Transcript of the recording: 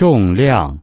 重量